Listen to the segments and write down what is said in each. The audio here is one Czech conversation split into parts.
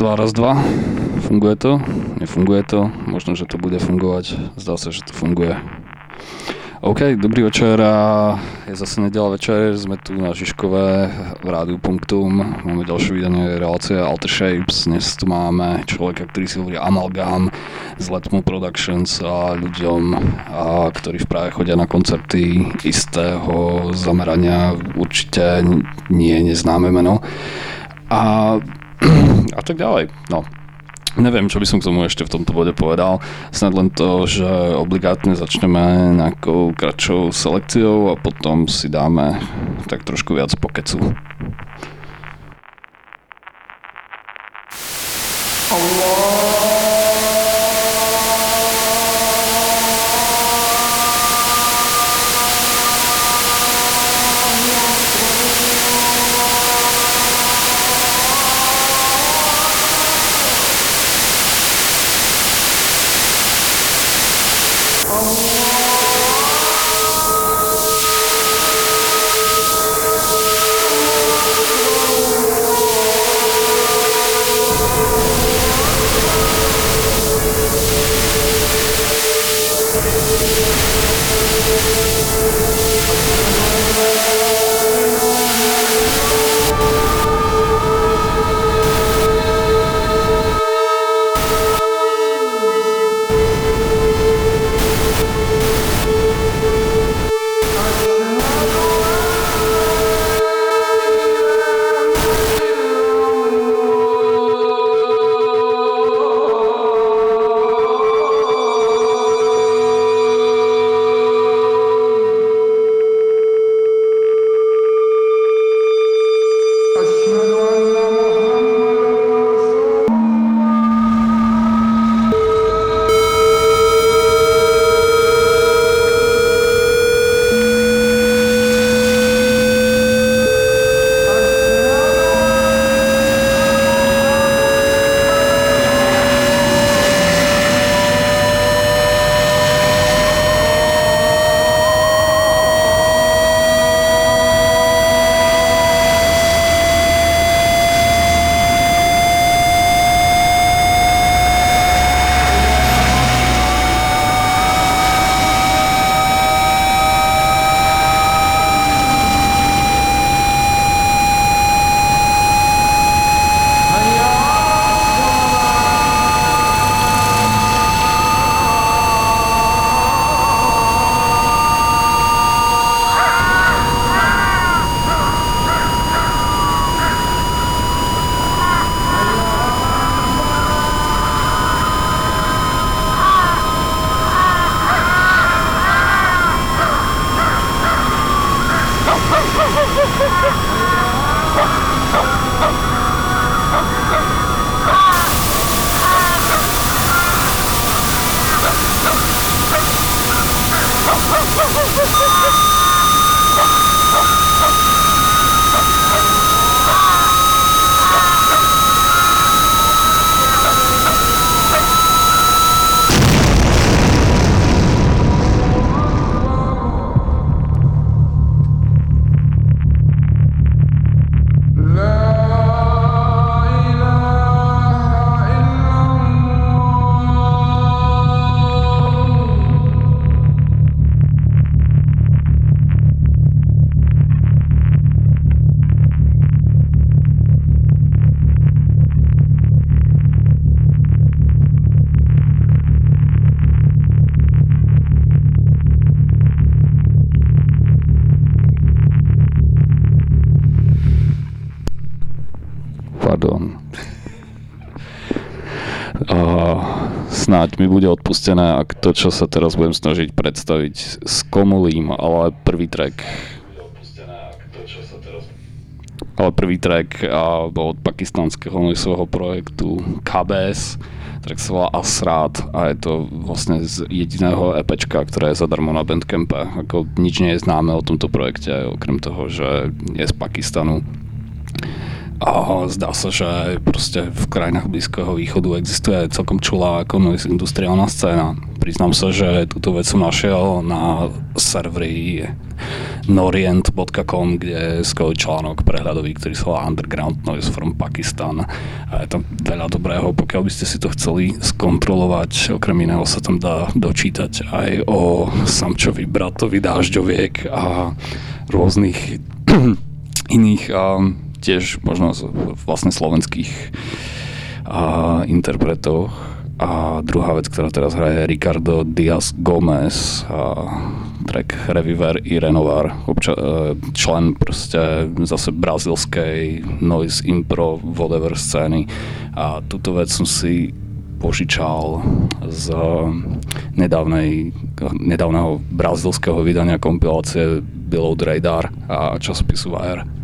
Dva, raz, dva. Funguje to? Nefunguje to? Možno, že to bude fungovať. Zdá sa, že to funguje. OK, dobrý večer je zase nedela večer, sme tu na Žižkové v rádiu Punktum, máme ďalšie vydanie relácie Alter Shapes, dnes tu máme človeka, ktorý si hovorí Amalgam z Letmo Productions a ľuďom, a, ktorí v práve chodia na koncerty istého zamerania, určite nie neznáme meno. A a tak ďalej. No, Neviem, čo by som k tomu ešte v tomto bode povedal. Snad len to, že obligátne začneme nejakou kratšou selekciou a potom si dáme tak trošku viac pokecu. Ha ha ha! Snáď mi bude odpustené, ak to, čo sa teraz budem snažiť predstaviť, skomolím, ale prvý track ale prvý track a, bol od pakistanského svojho projektu KBS, track sa volá Asrát a je to vlastne z jediného EPčka, ktoré je zadarmo na Bandcampe. Ako nič nie je známe o tomto projekte, okrem toho, že je z Pakistanu a zdá sa, že proste v krajinách Blízkeho východu existuje celkom čulá ako industriálna scéna. Priznám sa, že túto vec som našiel na servery norient.com, kde je skvelý článok prehľadový, ktorý sa volá Underground Noise from Pakistan. A je tam veľa dobrého, pokiaľ by ste si to chceli skontrolovať. Okrem iného sa tam dá dočítať aj o Samčovi bratovi Dážďoviek a rôznych iných a tiež možno vlastne slovenských a interpretov. A druhá vec, ktorá teraz hraje, je Ricardo Diaz Gomez, a track Reviver i Renovar, obča- e, člen proste zase brazilskej noise impro whatever scény. A túto vec som si požičal z nedávnej, nedávneho brazilského vydania kompilácie Below Radar a časopisu Wire.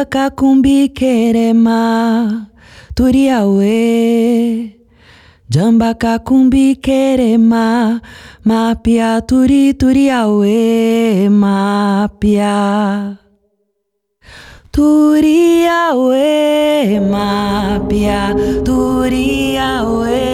Jamba kakumbi kerema turiawe Jamba kerema mapia turi turiawe mapia Turiawe mapia turiawe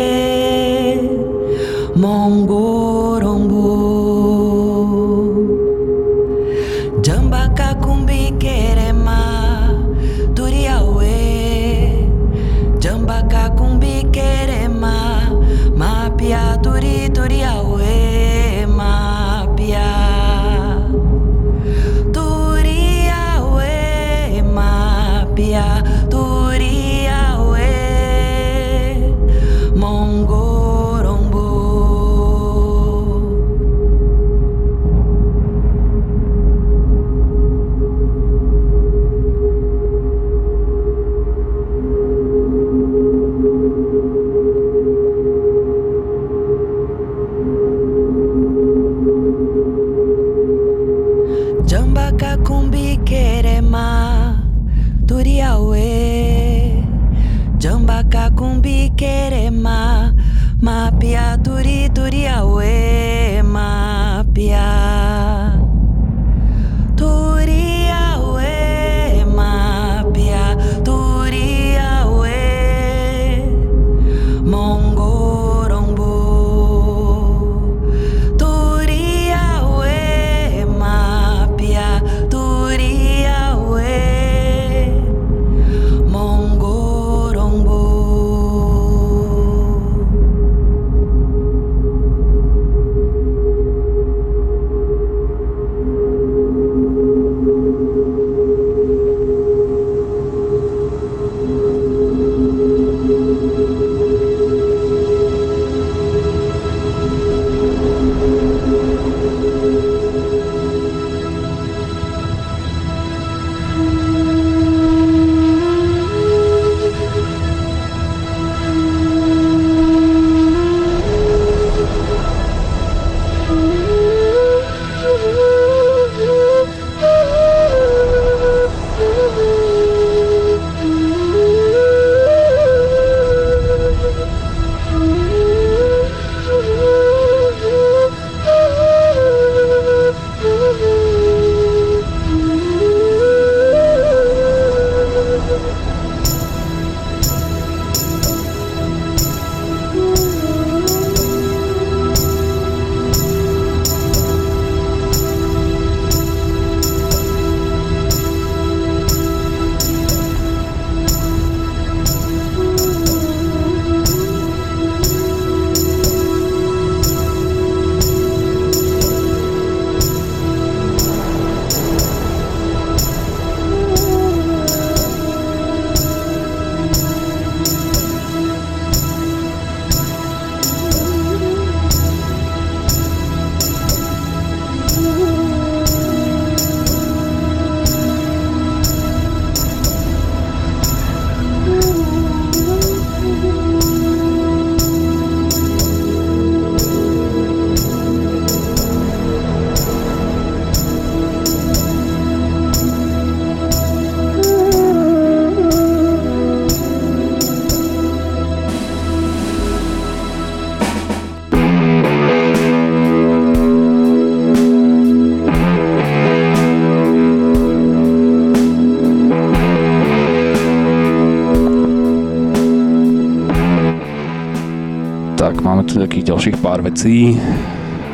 Tak máme tu takých ďalších pár vecí.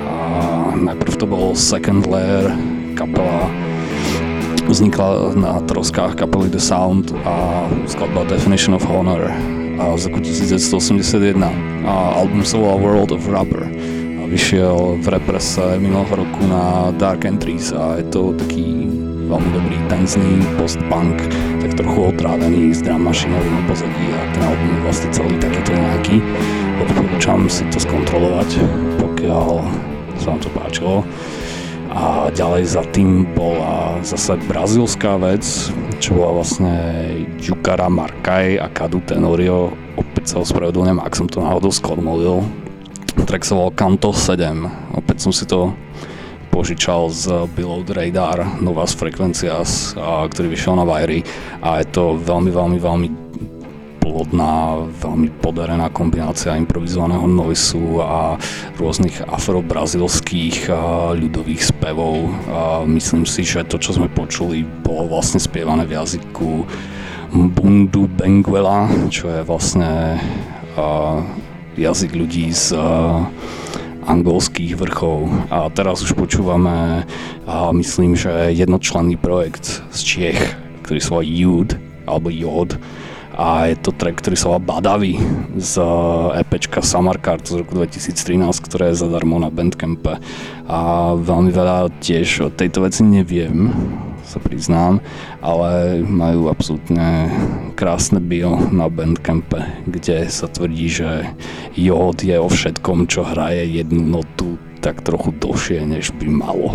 A najprv to bol Second Layer, kapela vznikla na troskách kapely The Sound a skladba Definition of Honor a z roku 1981 a album sa volá World of Rubber a vyšiel v represe minulého roku na Dark Entries a je to taký veľmi dobrý tenzný post-punk, tak trochu otrávený s drum mašinovým pozadí a ten album je vlastne celý takýto nejaký. Odporúčam si to skontrolovať, pokiaľ sa vám to páčilo. A ďalej za tým bola zase brazilská vec, čo bola vlastne Jukara Markaj a Kadu Tenorio. Opäť sa ospravedlňujem, ak som to náhodou skormolil. Track sa volal Kanto 7. Opäť som si to požičal z Below the Radar Novas Frequencias, ktorý vyšiel na Vajry a je to veľmi, veľmi, veľmi plodná, veľmi podarená kombinácia improvizovaného noisu a rôznych afrobrazilských a ľudových. A myslím si, že to, čo sme počuli, bolo vlastne spievané v jazyku Bundu Benguela, čo je vlastne a, jazyk ľudí z a, angolských vrchov. A teraz už počúvame, a myslím, že jednočlenný projekt z Čiech, ktorý sa volá Jud, alebo Jod, a je to track, ktorý sa volá Badavi z EPčka Samarkand z roku 2013, ktoré je zadarmo na Bandcampe a veľmi veľa tiež o tejto veci neviem, sa priznám, ale majú absolútne krásne bio na Bandcampe, kde sa tvrdí, že Jod je o všetkom, čo hraje jednu notu tak trochu dlhšie, než by malo.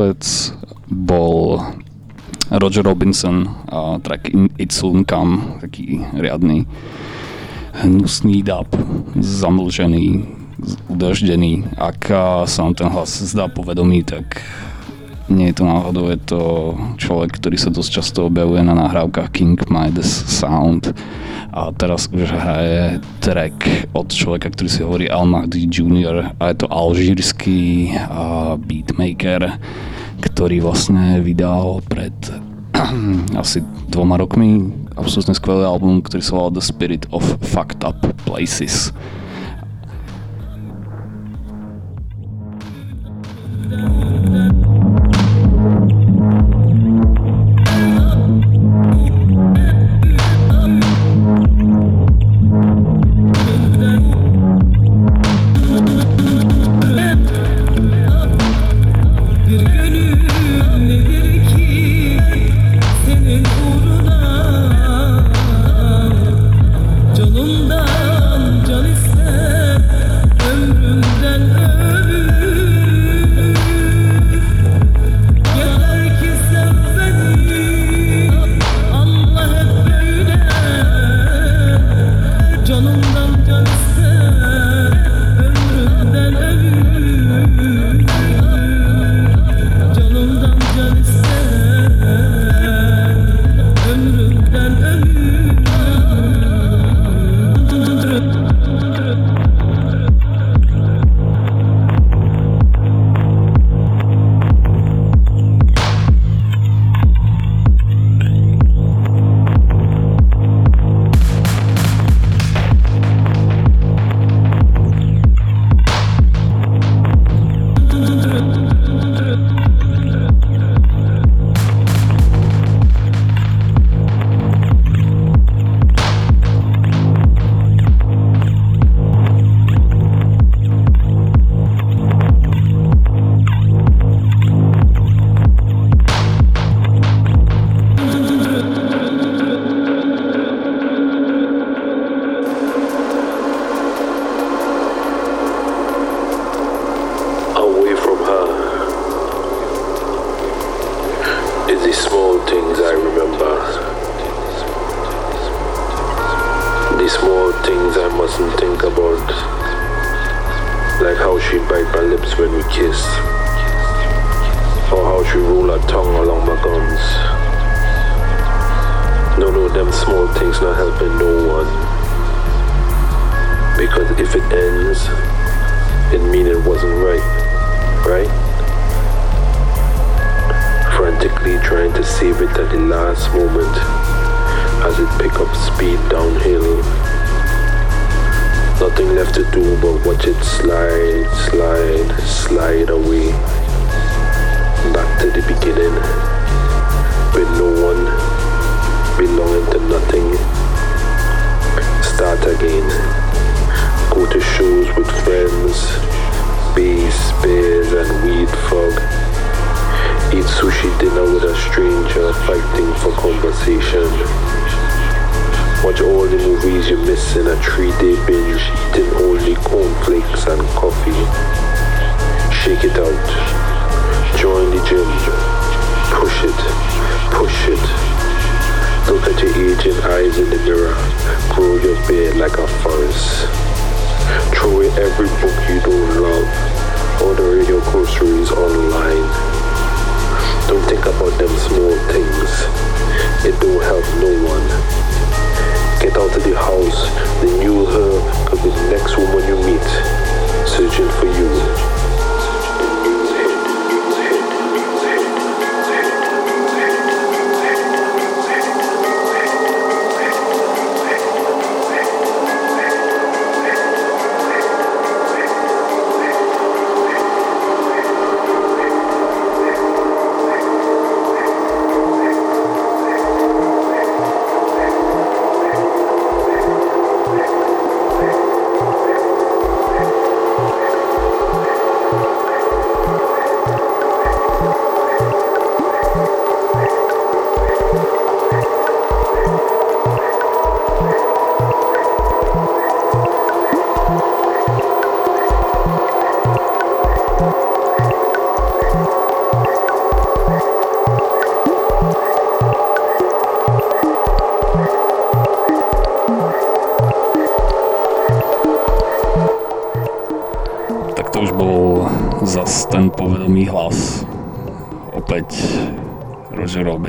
umělec bol Roger Robinson a track It Soon Come, taký riadný hnusný dub, zamlžený, udaždený. Ak sa vám ten hlas zdá povedomý, tak Nie je to náhodou, je to človek, ktorý sa dosť často objavuje na nahrávkach King Midas Sound a teraz už hraje track od človeka, ktorý si hovorí Al Mahdi Jr. a je to alžírsky beatmaker, ktorý vlastne vydal pred asi dvoma rokmi absolútne skvelý album, ktorý sa volal The Spirit of Fucked Up Places.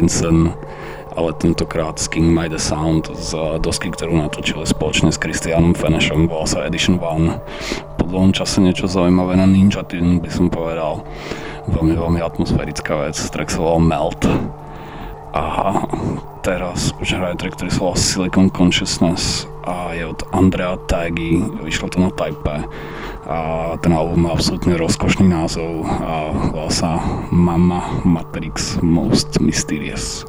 Robinson, ale tentokrát s King Made a Sound z dosky, ktorú natočili spoločne s Christianom Fenešom, volá sa Edition 1. Po dlhom čase niečo zaujímavé na Ninja Tune by som povedal. Veľmi, veľmi atmosférická vec, track sa volal Melt. A teraz už hraje track, ktorý sa volá Silicon Consciousness a je od Andrea Taggy, vyšlo to na Taipei. A ten album má absolutně rozkošný názov a volá Mama Matrix Most Mysterious.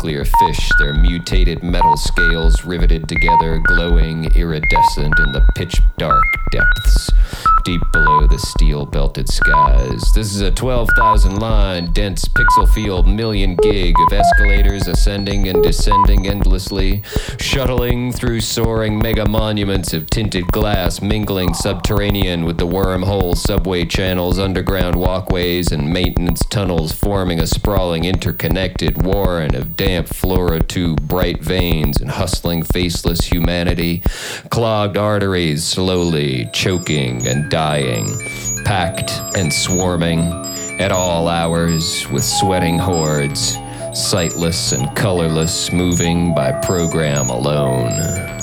Nuclear fish, their mutated metal scales riveted together, glowing iridescent in the pitch dark depths steel belted skies. This is a 12,000 line, dense pixel field, million gig of escalators ascending and descending endlessly, shuttling through soaring mega monuments of tinted glass, mingling subterranean with the wormhole subway channels, underground walkways, and maintenance tunnels, forming a sprawling, interconnected warren of damp fluorotube bright veins and hustling, faceless humanity, clogged arteries slowly choking and dying, packed and swarming at all hours with sweating hordes, sightless and colorless, moving by program alone.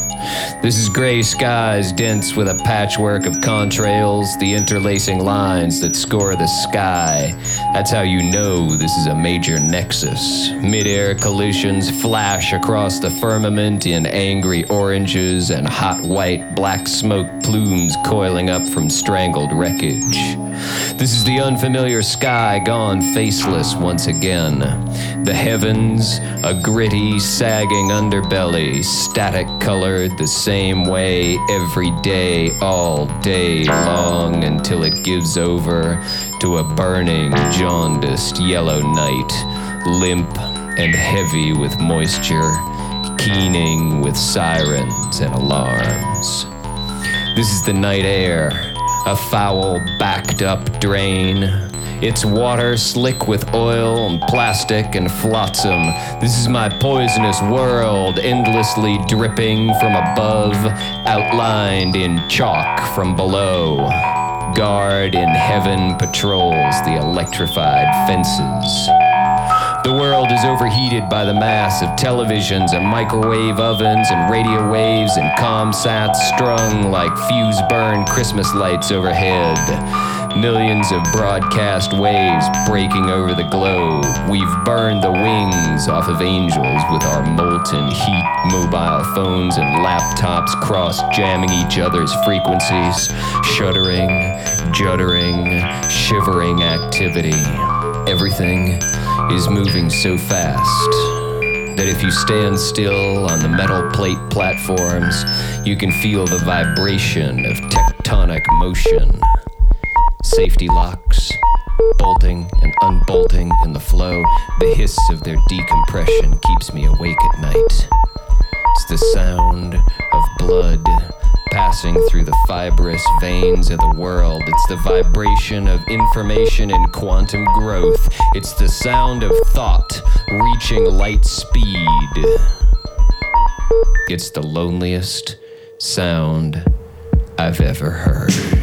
This is gray skies dense with a patchwork of contrails, the interlacing lines that score the sky. That's how you know this is a major nexus. Mid-air collisions flash across the firmament in angry oranges and hot white black smoke plumes coiling up from strangled wreckage. This is the unfamiliar sky gone faceless once again. The heavens, a gritty, sagging underbelly, static colored the same way every day, all day long, until it gives over to a burning, jaundiced yellow night, limp and heavy with moisture, keening with sirens and alarms. This is the night air, a foul, backed up drain. Its water slick with oil and plastic and flotsam. This is my poisonous world, endlessly dripping from above, outlined in chalk from below. Guard in heaven patrols the electrified fences. The world is overheated by the mass of televisions and microwave ovens and radio waves and comsats strung like fuse burned Christmas lights overhead. Millions of broadcast waves breaking over the globe. We've burned the wings off of angels with our molten heat, mobile phones and laptops cross jamming each other's frequencies, shuddering, juddering, shivering activity. Everything is moving so fast that if you stand still on the metal plate platforms, you can feel the vibration of tectonic motion. Safety locks, bolting and unbolting in the flow, the hiss of their decompression keeps me awake at night. It's the sound of blood passing through the fibrous veins of the world. It's the vibration of information in quantum growth. It's the sound of thought reaching light speed. It's the loneliest sound I've ever heard.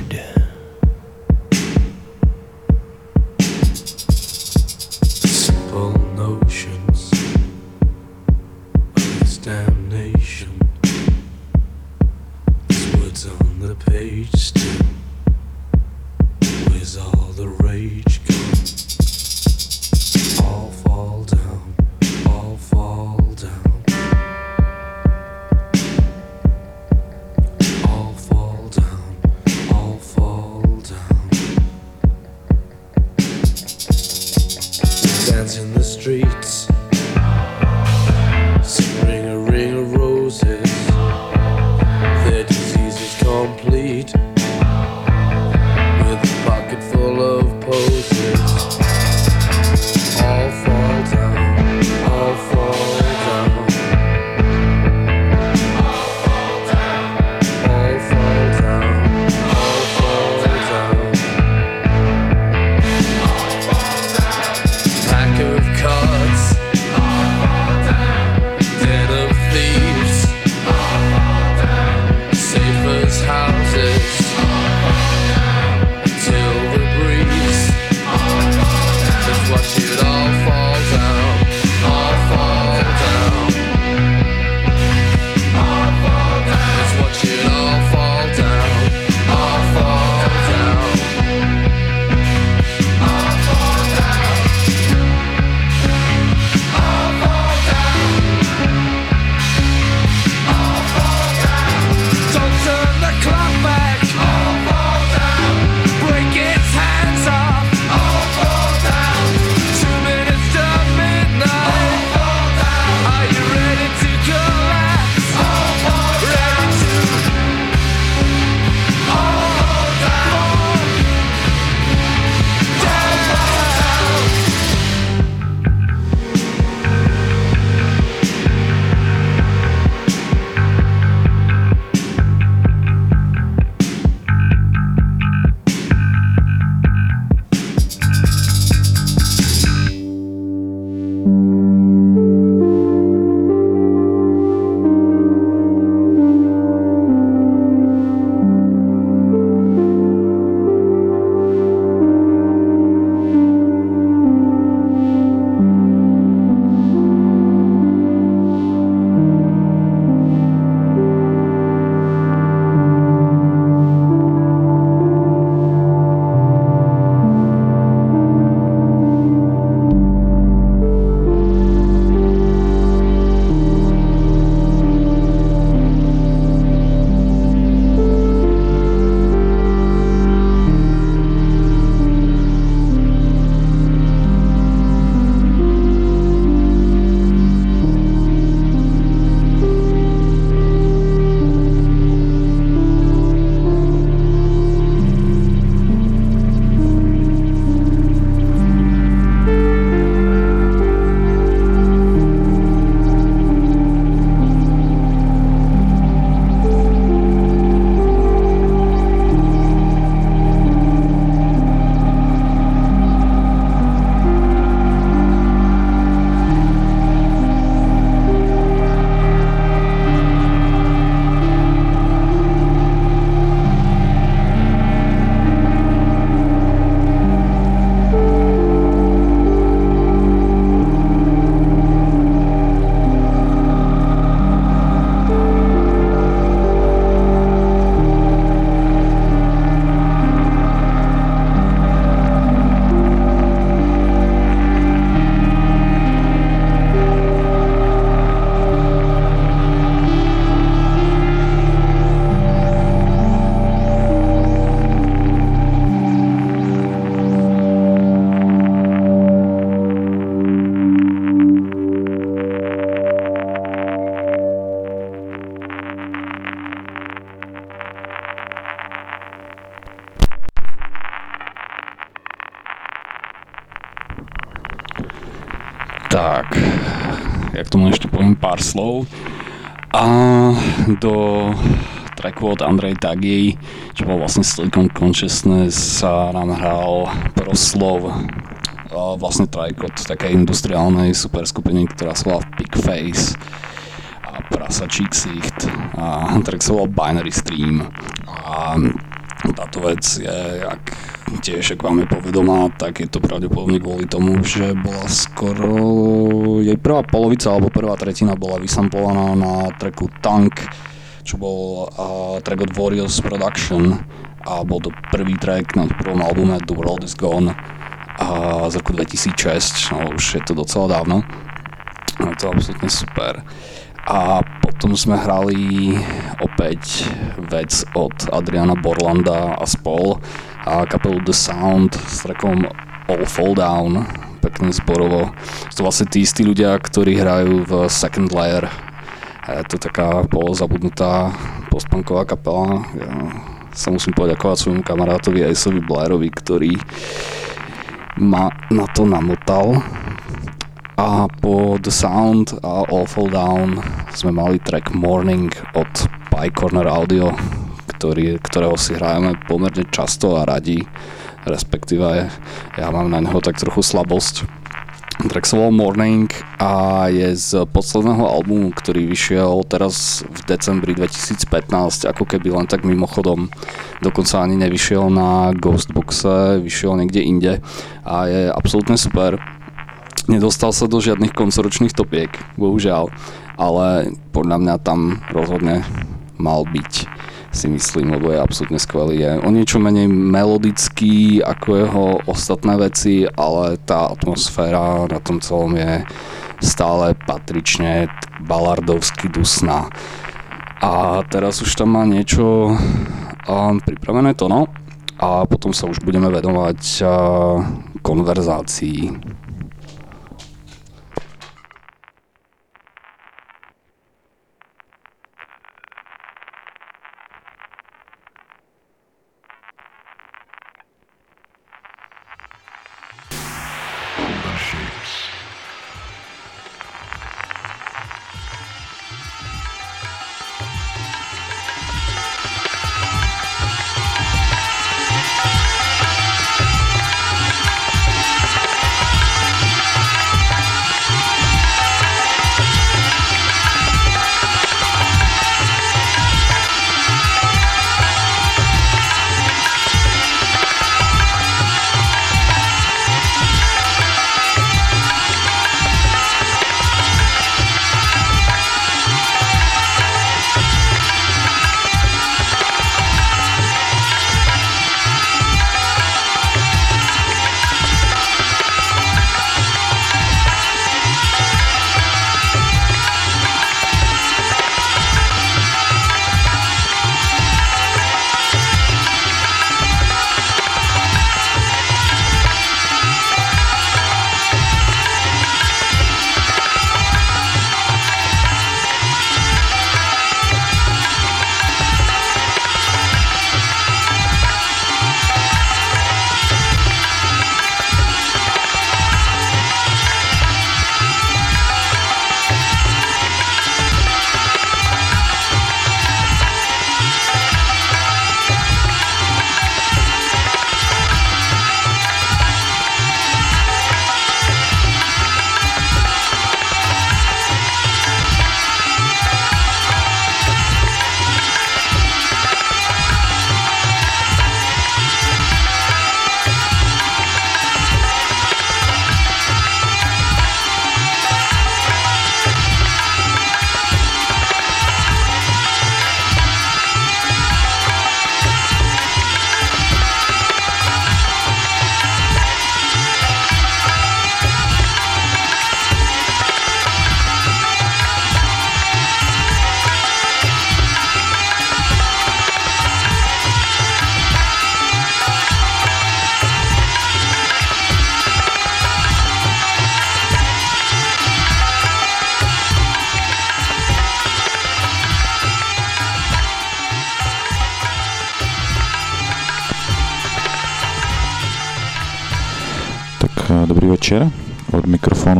Pár slov. A do tracku od Andrej Tagi, čo bol vlastne Silicon Consciousness, sa nám hral proslov vlastne track od takej industriálnej superskupiny, ktorá sa volá Big Face a prasačí ksicht a track sa volal Binary Stream a táto vec je, ak tiež, ak vám je povedomá, tak je to pravdepodobne kvôli tomu, že bola skoro jej prvá polovica alebo prvá tretina bola vysamplovaná na tracku Tank, čo bol uh, track od Warriors Production a bol to prvý track na prvom albume The World Is Gone a z roku 2006, no už je to docela dávno. Je to absolútne super. A potom sme hrali opäť vec od Adriana Borlanda a spol a kapelu The Sound s trackom All Fall Down, pekne zborovo. To vlastne tí istí ľudia, ktorí hrajú v Second Layer. Je to taká polozabudnutá postpunková kapela. Ja sa musím poďakovať svojmu kamarátovi Aceovi Blairovi, ktorý ma na to namotal a po The Sound a All Fall Down sme mali track Morning od Pie Corner Audio, ktorý, ktorého si hrajeme pomerne často a radi, respektíve ja mám na neho tak trochu slabosť. Track sa Morning a je z posledného albumu, ktorý vyšiel teraz v decembri 2015, ako keby len tak mimochodom. Dokonca ani nevyšiel na Ghostboxe, vyšiel niekde inde a je absolútne super Nedostal sa do žiadnych koncoročných topiek, bohužiaľ, ale podľa mňa tam rozhodne mal byť si myslím, lebo je absolútne skvelý. Je o niečo menej melodický ako jeho ostatné veci, ale tá atmosféra na tom celom je stále patrične balardovsky dusná. A teraz už tam má niečo um, pripravené to, no. A potom sa už budeme venovať uh, konverzácii.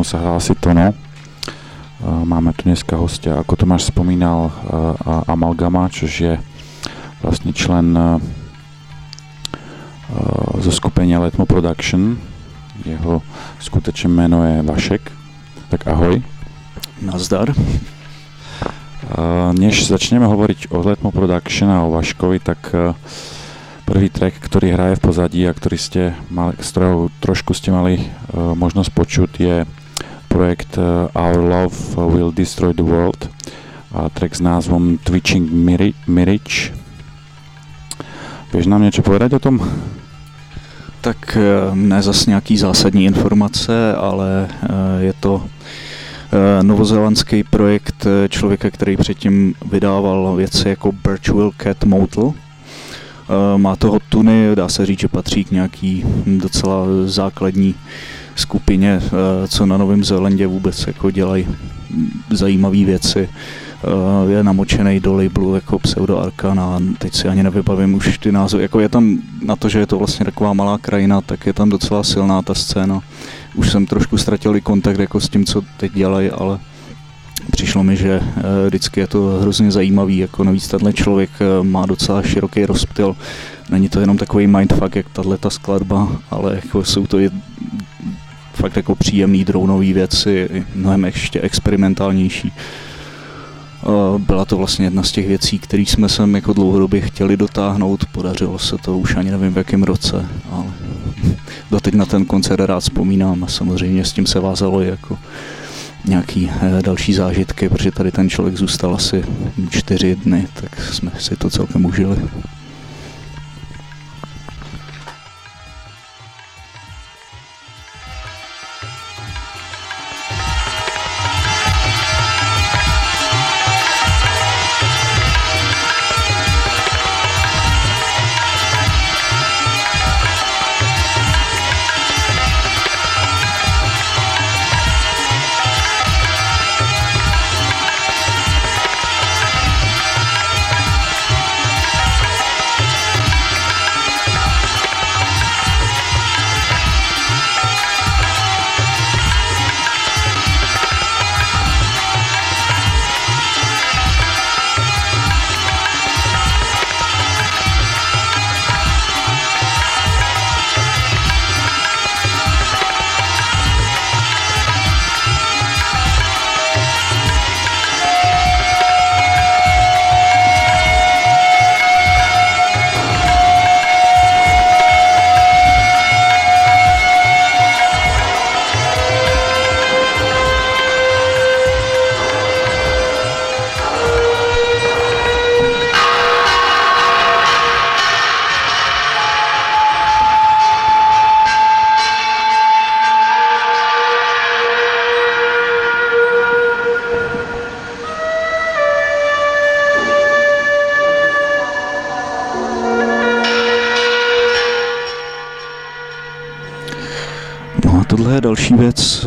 Mikrofónu sa hlási Tono. Máme tu dneska hostia, ako Tomáš spomínal, Amalgama, což je vlastne člen zo skupenia Letmo Production. Jeho skutečné jméno je Vašek. Tak ahoj. Nazdar. Než začneme hovoriť o Letmo Production a o Vaškovi, tak prvý track, ktorý hraje v pozadí a ktorý ste mali, z ktorého trošku ste mali možnosť počuť, je projekt Our Love Will Destroy the World a track s názvom Twitching Mirage. Vieš nám niečo povedať o tom? Tak ne zas nějaký zásadní informace, ale je to novozélandský projekt člověka, který předtím vydával věci jako Virtual Cat Motel. Má toho tuny, dá se říct, že patří k nějaký docela základní skupině, co na Novém Zélandě vůbec jako dělají zajímavé věci. Je namočený do labelu jako Pseudo Arcana, teď si ani nevybavím už ty názvy. Jako je tam na to, že je to vlastně taková malá krajina, tak je tam docela silná ta scéna. Už jsem trošku ztratil i kontakt jako s tím, co teď dělají, ale přišlo mi, že vždycky je to hrozně zajímavý, jako navíc tenhle člověk má docela široký rozptyl. Není to jenom takový mindfuck, jak tahle ta skladba, ale jako jsou to i fakt jako příjemný dronové věci, mnohem ještě experimentálnější. Byla to vlastně jedna z těch věcí, které jsme sem jako dlouhodobě chtěli dotáhnout. Podařilo se to už ani nevím v jakém roce, ale doteď na ten koncert rád vzpomínám a samozřejmě s tím se vázalo jako nějaký další zážitky, protože tady ten člověk zůstal asi čtyři dny, tak jsme si to celkem užili. Další věc,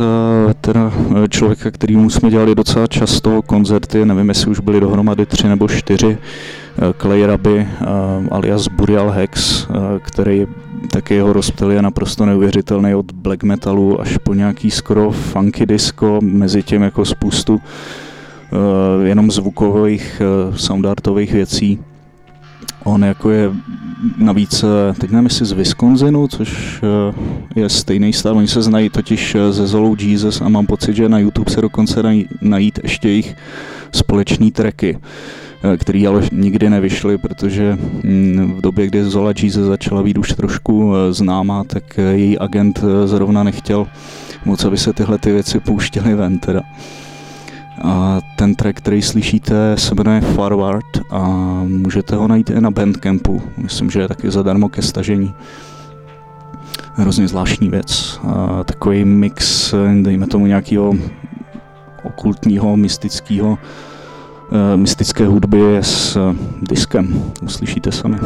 teda člověka, kterýmu jsme dělali docela často koncerty, nevím, jestli už byly dohromady tři nebo čtyři, Clay Raby alias Burial Hex, který taky jeho rozptyl je naprosto neuvěřitelný od black metalu až po nějaký skoro funky disco, mezi tím jako spoustu jenom zvukových soundartových věcí. On jako je navíc, teď nevím jestli z Wisconsinu, což je stejný stát, oni se znají totiž ze Zolou Jesus a mám pocit, že na YouTube se dokonce dají najít ještě jejich společný tracky, který ale nikdy nevyšly, protože v době, kdy Zola Jesus začala být už trošku známá, tak její agent zrovna nechtěl moc, aby se tyhle ty věci pouštěly ven teda. A ten track, který slyšíte, se jmenuje Forward a můžete ho najít i na Bandcampu. Myslím, že je taky zadarmo ke stažení. Hrozně zvláštní věc. A takový mix, dejme tomu nějakého okultního, mystického, mystické hudby s diskem. Uslyšíte sami.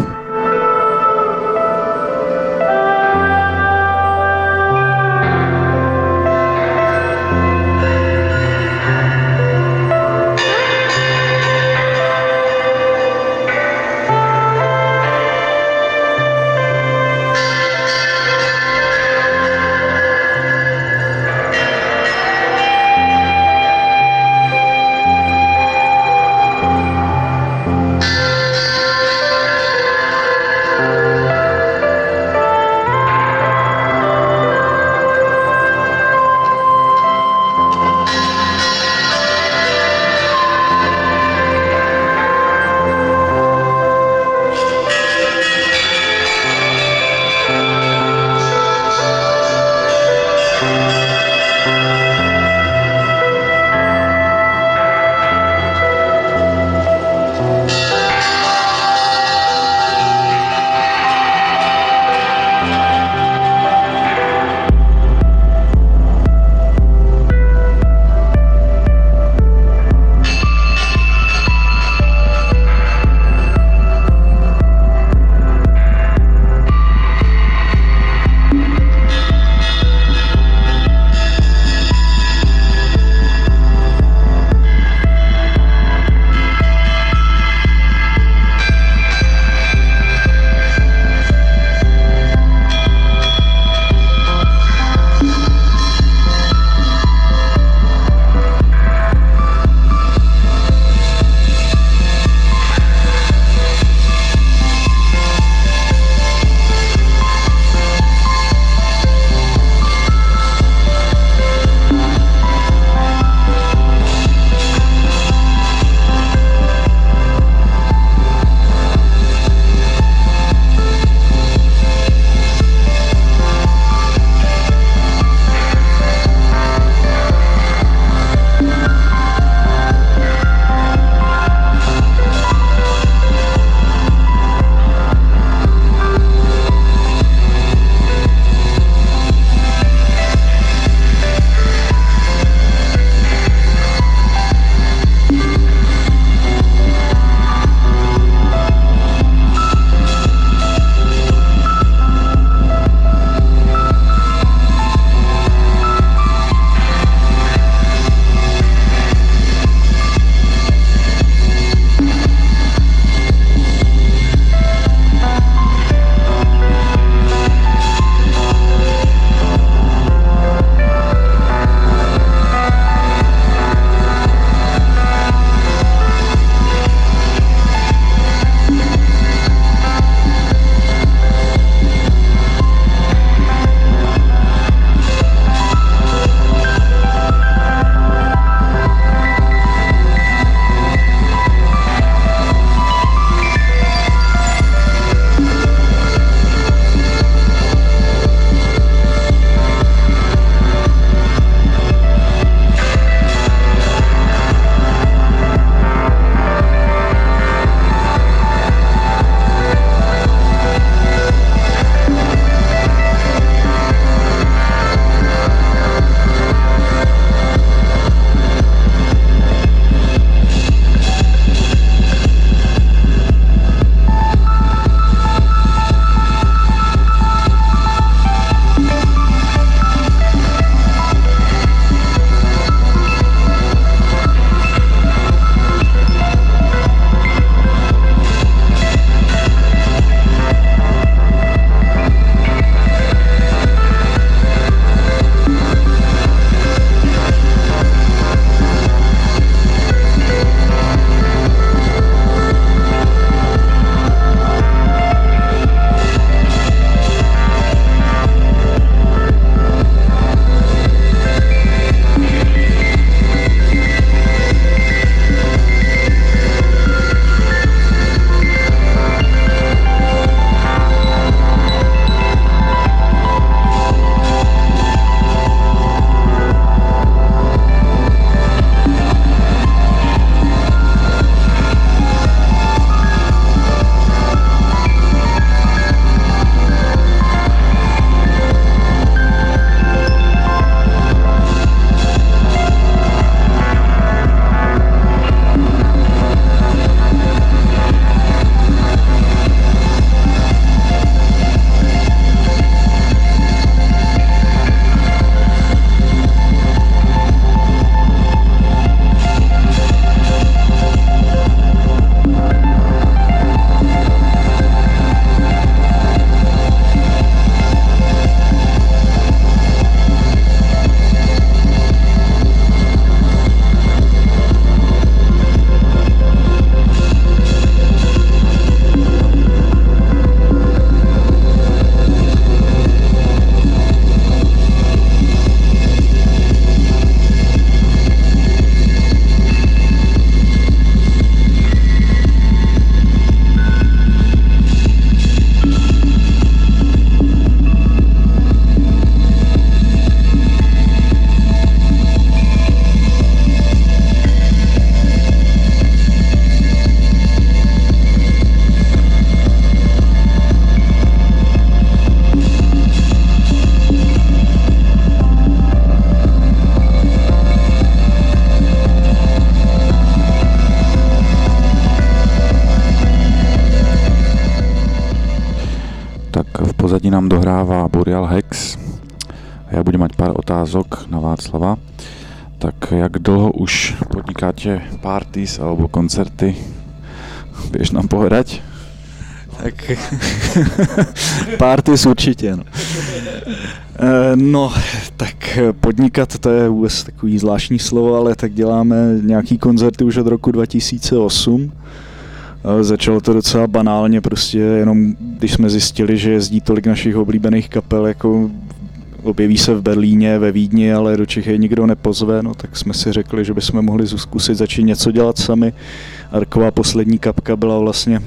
Václava. Tak jak dlho už podnikáte parties alebo koncerty? Běž nám povedať? Tak parties určitě, no. Eh, No, tak podnikat to je vůbec takový zvláštní slovo, ale tak děláme nějaký koncerty už od roku 2008. Eh, Začalo to docela banálně, prostě jenom když jsme zjistili, že jezdí tolik našich oblíbených kapel, jako objeví se v Berlíně, ve Vídni, ale do Čech je nikdo nepozve, no tak jsme si řekli, že bychom mohli zkusit začít něco dělat sami. A taková poslední kapka byla vlastně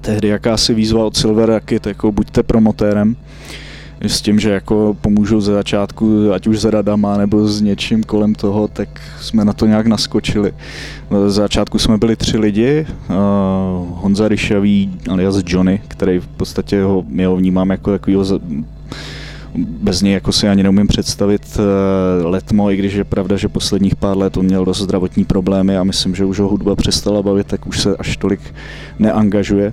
tehdy jakási výzva od Silver Rocket, jako buďte promotérem, s tím, že jako pomůžou ze začátku, ať už s radama nebo s něčím kolem toho, tak jsme na to nějak naskočili. Z začátku jsme byli tři lidi, uh, Honza Ryšavý alias Johnny, který v podstatě ho, my ho vnímám jako takovýho za- bez něj jako si ani neumím představit eh, letmo, i když je pravda, že posledních pár let on měl dost zdravotní problémy a myslím, že už ho hudba přestala bavit, tak už se až tolik neangažuje.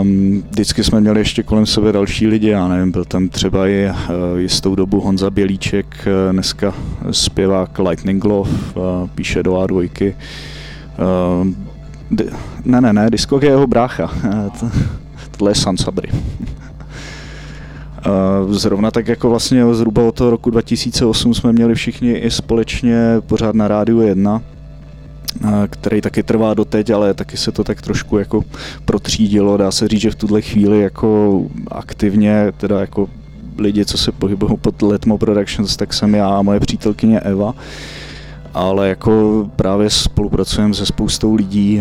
Um, vždycky jsme měli ještě kolem sebe další lidi, já nevím, byl tam třeba i uh, jistou dobu Honza Bělíček, uh, dneska zpěvák Lightning Love, uh, píše do A2. Uh, di- ne, ne, ne, Diskok je jeho brácha, to, tohle je San Sabri. Uh, Zrovna tak jako vlastně zhruba od toho roku 2008 jsme měli všichni i společně pořád na rádiu 1, uh, který taky trvá doteď, ale taky se to tak trošku jako protřídilo. Dá se říct, že v tuhle chvíli jako aktivně, teda jako lidi, co se pohybují pod Letmo Productions, tak jsem já a moje přítelkyně Eva. Ale jako právě spolupracujeme se spoustou lidí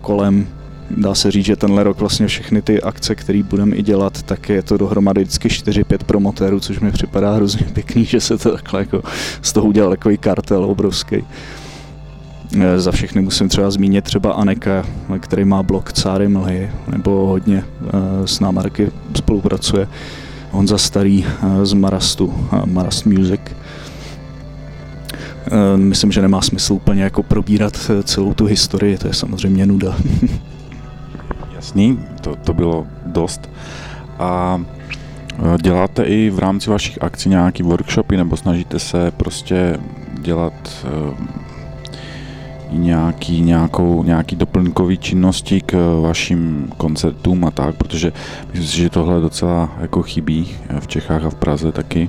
kolem dá se říct, že tenhle rok vlastně všechny ty akce, které budeme i dělat, tak je to dohromady vždycky 4-5 promotérů, což mi připadá hrozně pěkný, že se to takhle jako z toho udělal takový kartel obrovský. Eh, Za všechny musím třeba zmínit třeba Aneka, který má blog Cáry mlhy, nebo hodně eh, s námarky spolupracuje. Honza Starý eh, z Marastu, Marast Music. Myslím, že nemá smysl úplně jako probírat celou tu historii, to je samozřejmě nuda. Jasný, to, to bylo dost. A e, děláte i v rámci vašich akcí nějaký workshopy, nebo snažíte se prostě dělat e, nějaký, nějakou, nějaký doplňkový činnosti k vašim koncertům a tak, protože myslím si, že tohle docela jako chybí v Čechách a v Praze taky.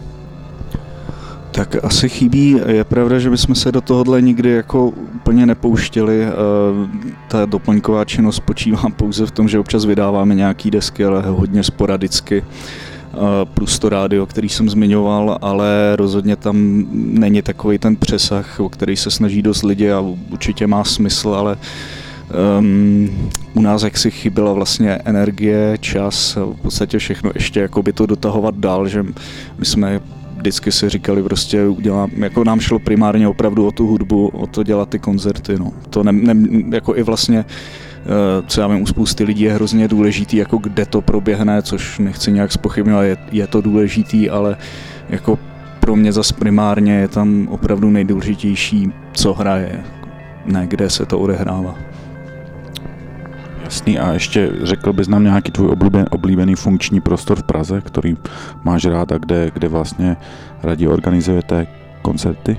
Tak asi chybí, je pravda, že bychom se do tohohle nikdy jako úplně nepouštěli. eh, Ta doplňková činnost spočívá pouze v tom, že občas vydáváme nějaký desky, ale hodně sporadicky. eh, Plus to rádio, který jsem zmiňoval, ale rozhodně tam není takový ten přesah, o který se snaží dost lidi a určitě má smysl, ale Um, u nás jaksi chyběla vlastně energie, čas, v podstatě všechno ještě jako by to dotahovat dál, že my jsme vždycky si říkali prostě udělám, jako nám šlo primárně opravdu o tu hudbu, o to dělat ty koncerty, no. To ne, ne, jako i vlastně eh, co já vím, u spousty lidí je hrozně důležitý, jako kde to proběhne, což nechci nějak spochybňovat, je, je to důležitý, ale jako pro mě zas primárně je tam opravdu nejdůležitější, co hraje, ne kde se to odehrává. Jasný, a ještě řekl bys nám nějaký tvůj oblíben, oblíbený funkční prostor v Praze, který máš rád a kde, kde vlastně raději organizujete koncerty?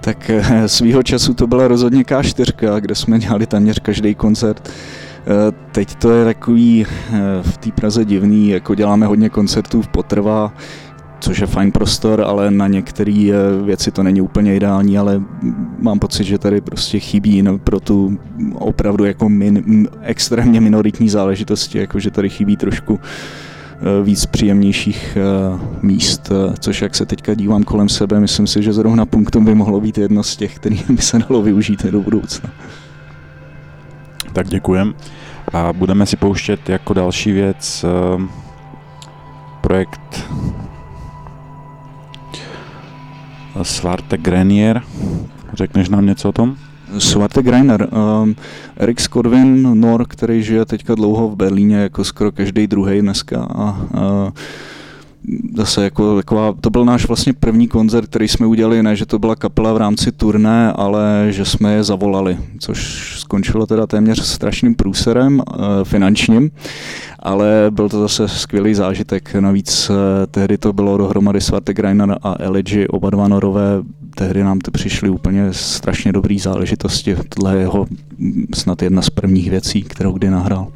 Tak eh, svýho času to byla rozhodně K4, kde jsme dělali téměř každý koncert. Eh, Teď to je takový eh, v té Praze divný, jako děláme hodně koncertů v Potrvá, což je fajn prostor, ale na některé věci to není úplně ideální, ale mám pocit, že tady prostě chybí pro tu opravdu jako min, extrémně minoritní záležitosti, jako že tady chybí trošku eh, víc příjemnějších eh, míst, eh, což jak se teďka dívám kolem sebe, myslím si, že zrovna punktum by mohlo být jedno z těch, který by se dalo využít do budoucna. Tak děkujem. A budeme si pouštět jako další věc eh, projekt Svarte Grenier. Řekneš nám něco o tom? Svarte Greiner, um, Erik Skorvin, Nor, který žije teďka dlouho v Berlíně, jako skoro každý druhý dneska a uh, zase jako taková, to byl náš vlastně první koncert, který jsme udělali, ne, že to byla kapela v rámci turné, ale že jsme je zavolali, což skončilo teda téměř strašným průserem eh, finančním, ale byl to zase skvělý zážitek. Navíc eh, tehdy to bylo dohromady Svatek Reiner a Elegy, oba dva norové, tehdy nám to přišly úplně strašně dobrý záležitosti. Tohle je jeho snad jedna z prvních věcí, kterou kdy nahrál.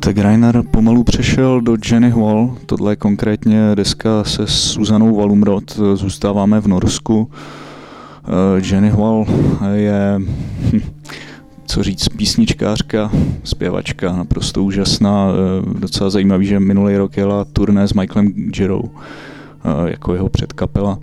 Tak Rainer pomalu přešel do Jenny Hall, tohle je konkrétně deska se Suzanou Valumrod, zůstáváme v Norsku. Eh, Jenny Hall je, hm, co říct, písničkářka, zpěvačka, naprosto úžasná, eh, docela zajímavý, že minulý rok jela turné s Michaelem Girou eh, jako jeho předkapela.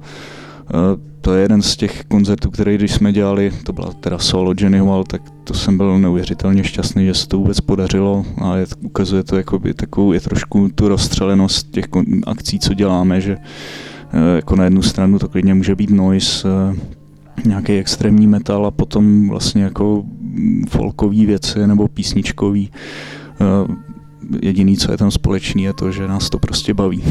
To je jeden z těch koncertů, který když jsme dělali, to byla teda solo Jenny Hall, tak to jsem byl neuvěřitelně šťastný, že se to vůbec podařilo a je, ukazuje to jakoby takovou, je trošku tu rozstřelenost těch akcí, co děláme, že jako na jednu stranu to klidně může být noise, nějaký extrémní metal a potom vlastně jako folkový věci nebo písničkový. Jediný, co je tam společný, je to, že nás to prostě baví.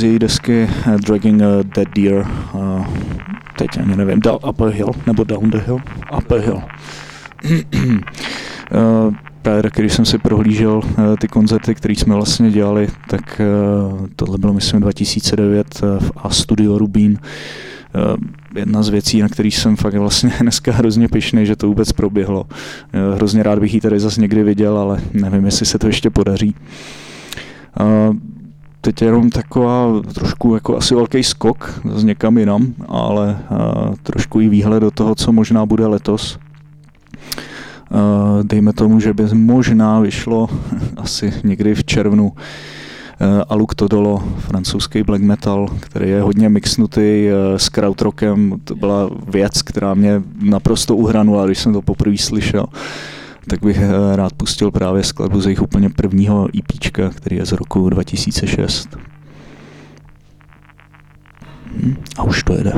Z její desky eh, Dragging a Dead Deer. Uh, teď ani nevím, da, Up a Hill nebo Down the Hill? Up a Hill. uh, právě když jsem si prohlížel uh, ty koncerty, které jsme vlastně dělali, tak uh, tohle bylo myslím 2009 uh, v A Studio Rubín. Jedna z věcí, na který jsem fakt vlastně dneska hrozně pišný, že to vůbec proběhlo. Hrozně rád bych ji tady zase někdy viděl, ale nevím, jestli se to ještě podaří. Uh, jenom taková trošku jako asi velký skok z někam jinam, ale uh, trošku i výhled do toho, co možná bude letos. Uh, dejme tomu, že by možná vyšlo asi někdy v červnu uh, Aluk Todolo, francouzský black metal, který je hodně mixnutý uh, s krautrockem. To byla věc, která mě naprosto uhranula, když jsem to poprvé slyšel. Tak bych uh, rád pustil právě skladbu z jejich úplně prvního EPčka, který je z roku 2006. Hm, a už to jede.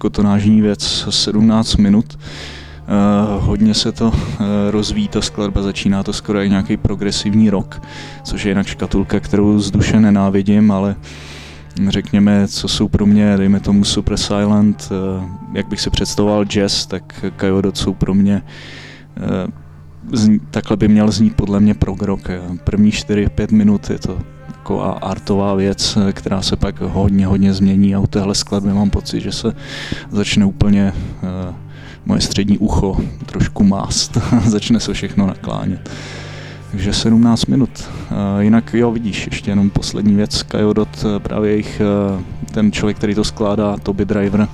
Těžkotonážní věc, 17 minut. Eh, hodně se to eh, rozvíjí, ta skladba, začíná to skoro jak nějaký progresivní rock, což je jinak škatulka, kterou z duše nenávidím, ale řekněme, co jsou pro mě, dejme tomu Super Silent, eh, jak bych si představoval jazz, tak Kajodot jsou pro mě zní, takhle by měl znít podle mě prog rock. eh. První 4-5 minut je to taková artová věc, eh, která se pak hodně, hodně změní a u téhle skladby mám pocit, že se začne úplně uh, moje střední ucho trošku mást, začne se všechno naklánět. Takže 17 minut. Uh, jinak jo, vidíš, ještě jenom poslední věc, Kajodot, eh, právě jejich, ten člověk, který to skládá, Toby Driver,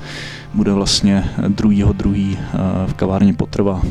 bude vlastně druhýho druhý uh, v kavárně potrvá.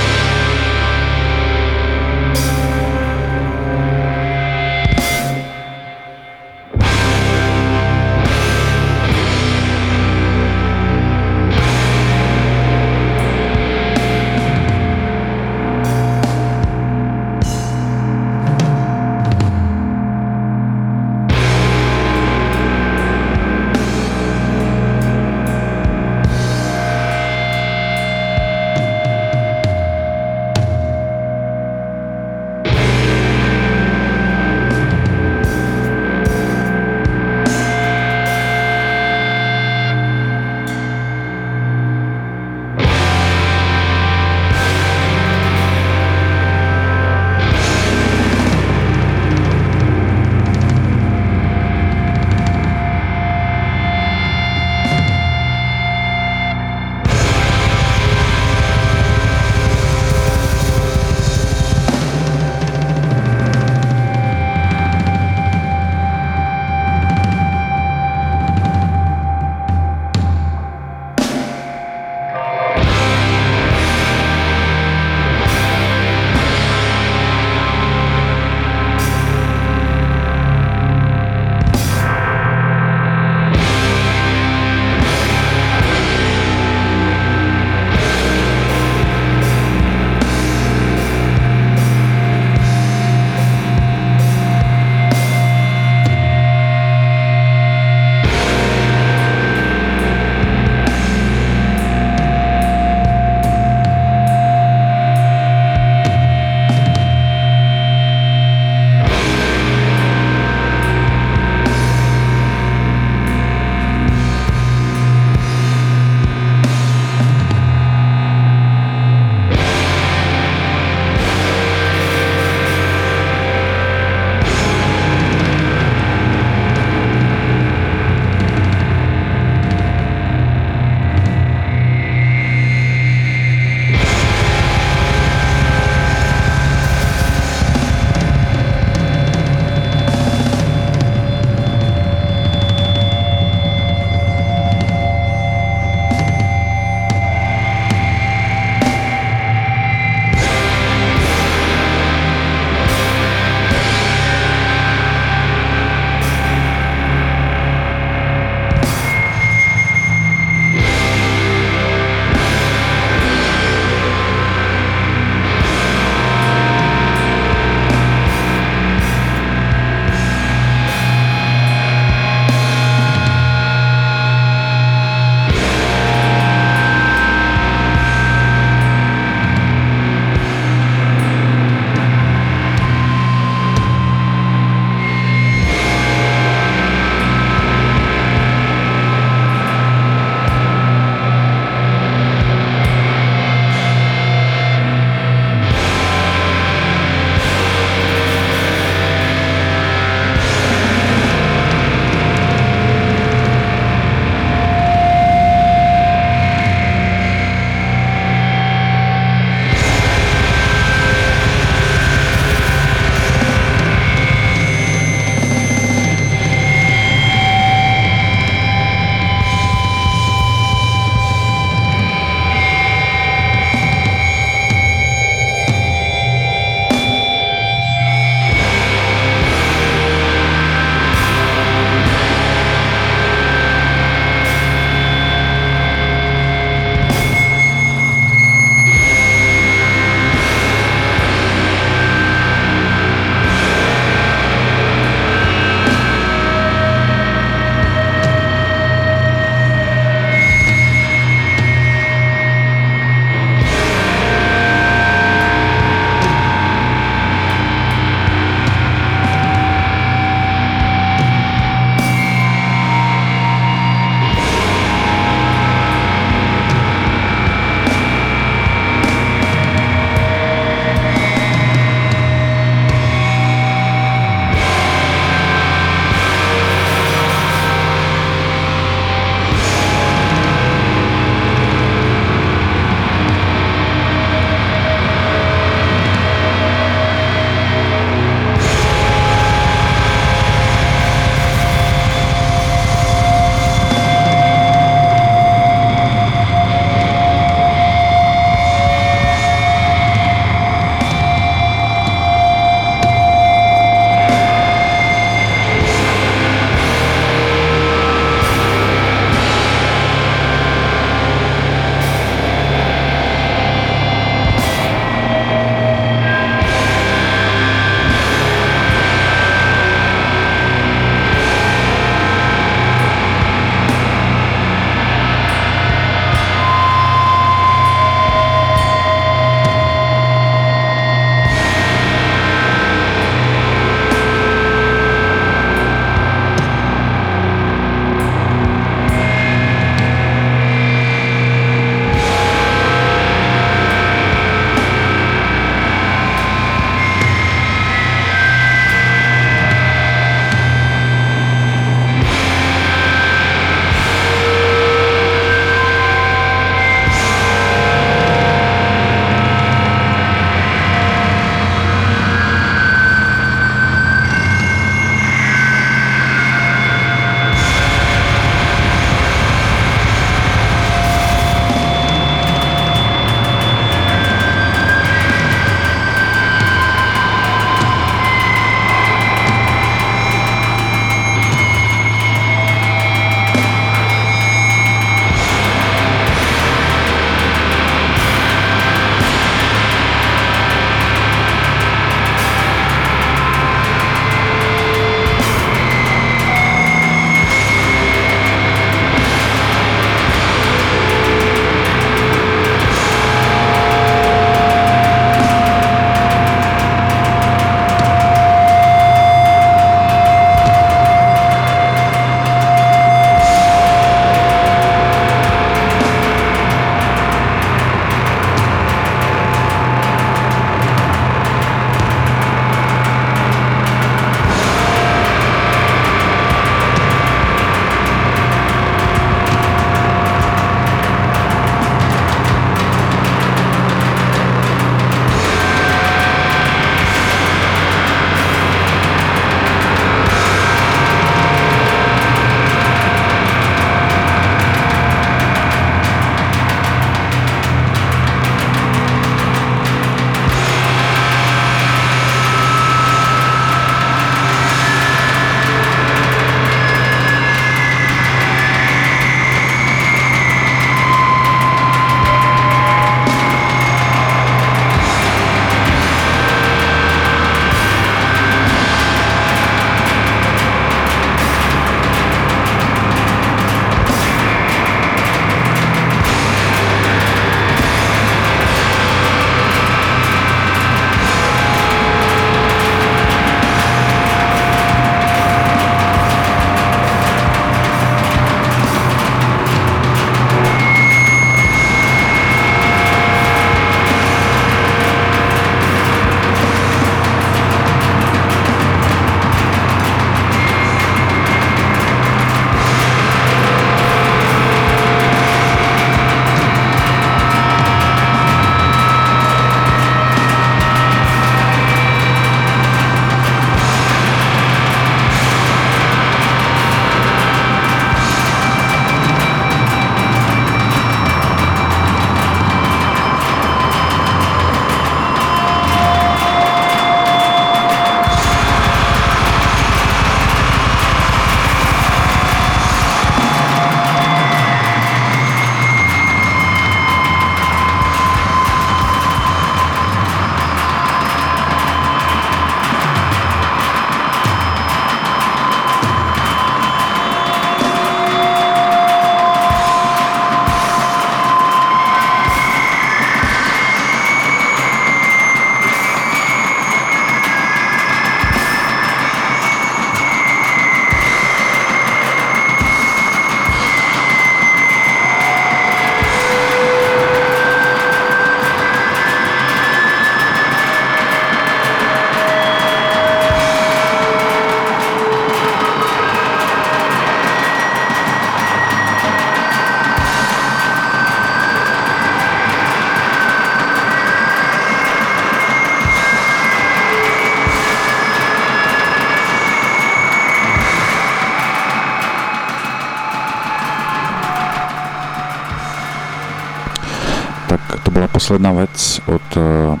Posledná vec od uh,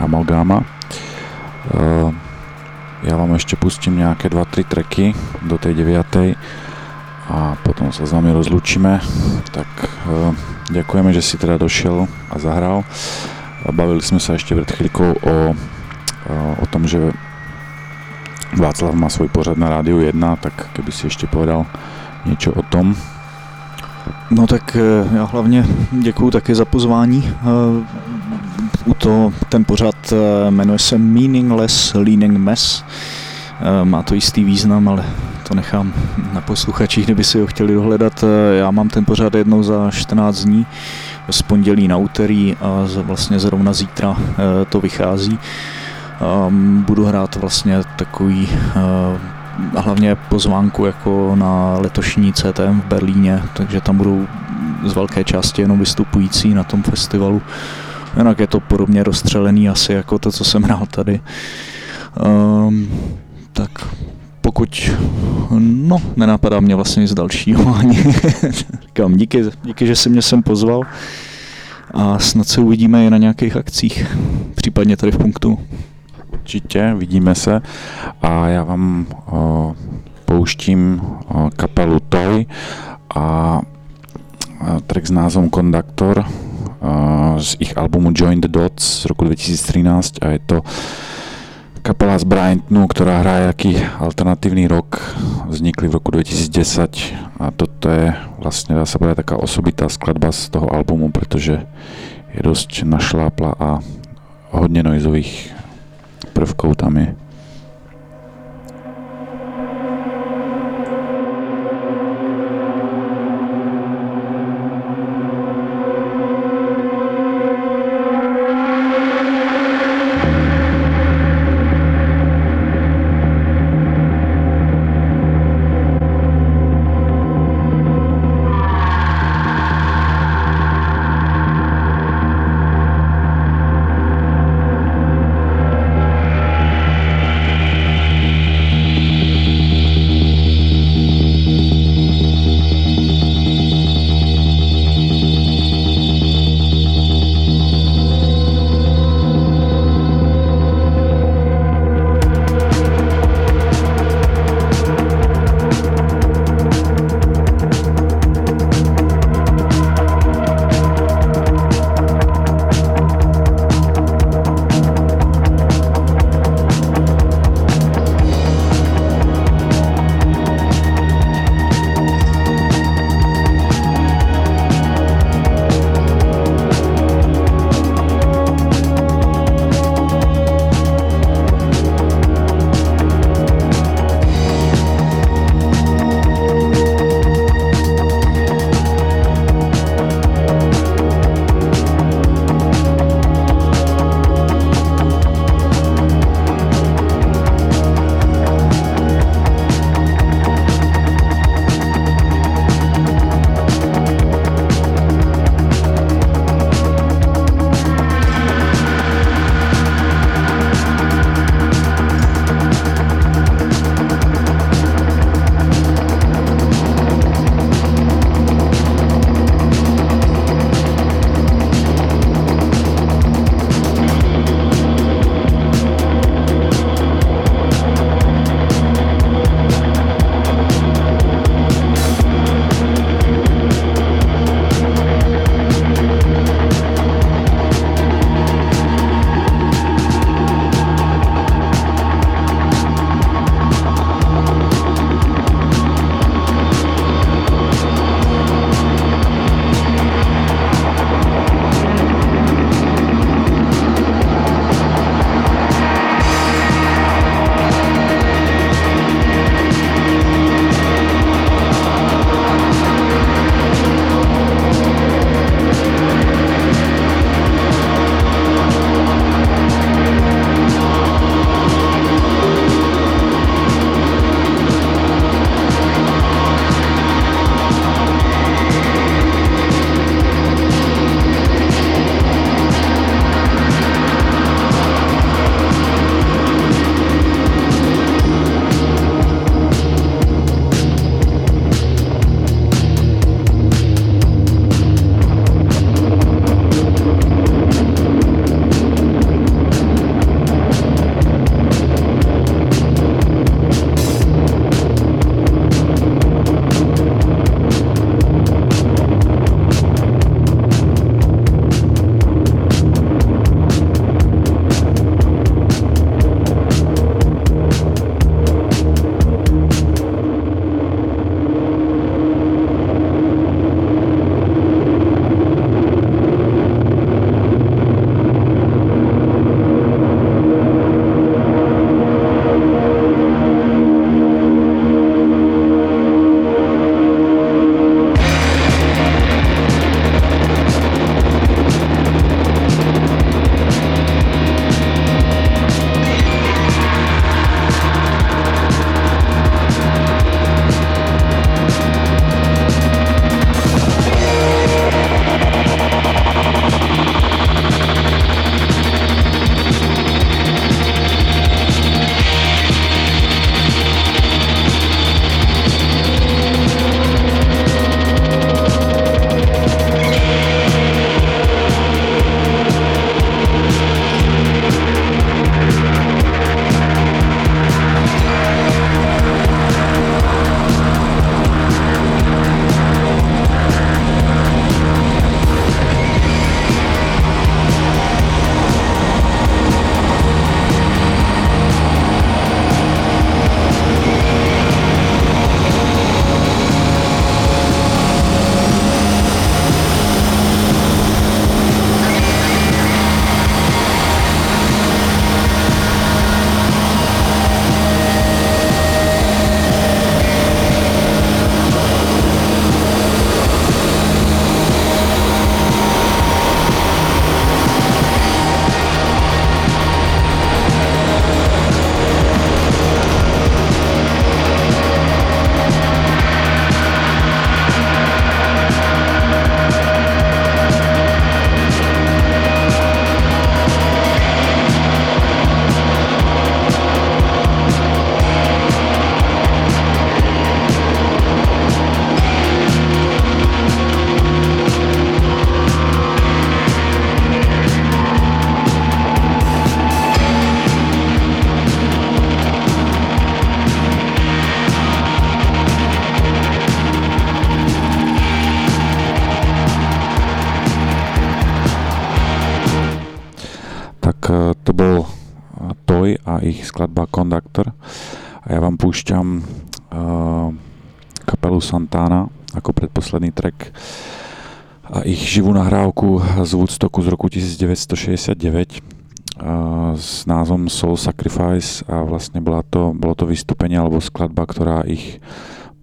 Amalgama. Uh, ja vám ešte pustím nejaké 2-3 treky do tej 9. a potom sa s vami rozlúčime. Tak uh, ďakujeme, že si teda došiel a zahral. A Bavili sme sa ešte pred chvíľkou o, uh, o tom, že Václav má svoj pořad na Rádiu 1, tak keby si ešte povedal niečo o tom. No tak eh, já hlavně děkuju taky za pozvání. Eh, U to, ten pořad eh, jmenuje se Meaningless Leaning Mess. Má to jistý význam, ale to nechám na posluchačích, kdyby si ho chtěli dohledat. Já mám ten pořad jednou za 14 dní, z pondělí na úterý a vlastně zrovna zítra to vychází. Um, budu hrát vlastně takový uh, hlavně pozvánku jako na letošní CTM v Berlíně, takže tam budou z velké části jenom vystupující na tom festivalu. Jinak je to podobně rozstřelený asi jako to, co jsem hrál tady. Um, tak pokud, no, nenapadá mě vlastně nic dalšího ani. Říkám, díky, díky, že jsi mě sem pozval a snad se uvidíme i na nějakých akcích, případně tady v punktu. Určitě, vidíme se. A já vám o, pouštím o, kapelu Toy a a track s názvom Conductor o, z ich albumu Join the Dots z roku 2013 a je to kapela z Bryantonu, ktorá hraje jaký alternatívny rok, vznikli v roku 2010 a toto je vlastne, dá povedať, taká osobitá skladba z toho albumu, pretože je dosť našlápla a hodne noizových prvkov tam je. A ich skladba Conductor. A ja vám púšťam uh, kapelu Santana ako predposledný track a ich živú nahrávku z Woodstocku z roku 1969 uh, s názvom Soul Sacrifice a vlastne bola to, bolo to vystúpenie alebo skladba, ktorá ich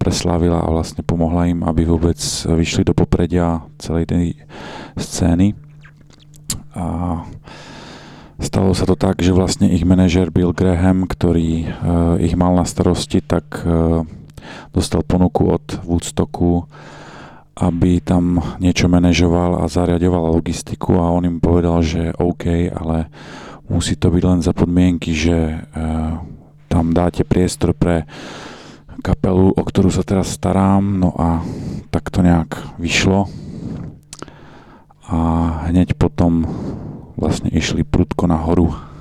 preslávila a vlastne pomohla im, aby vôbec vyšli do popredia celej tej scény. A stalo sa to tak, že vlastne ich manažer Bill Graham, ktorý uh, ich mal na starosti, tak uh, dostal ponuku od Woodstocku, aby tam niečo manažoval a zariadoval logistiku a on im povedal, že OK, ale musí to byť len za podmienky, že uh, tam dáte priestor pre kapelu, o ktorú sa teraz starám, no a tak to nejak vyšlo. A hneď potom vlastne išli prudko nahoru.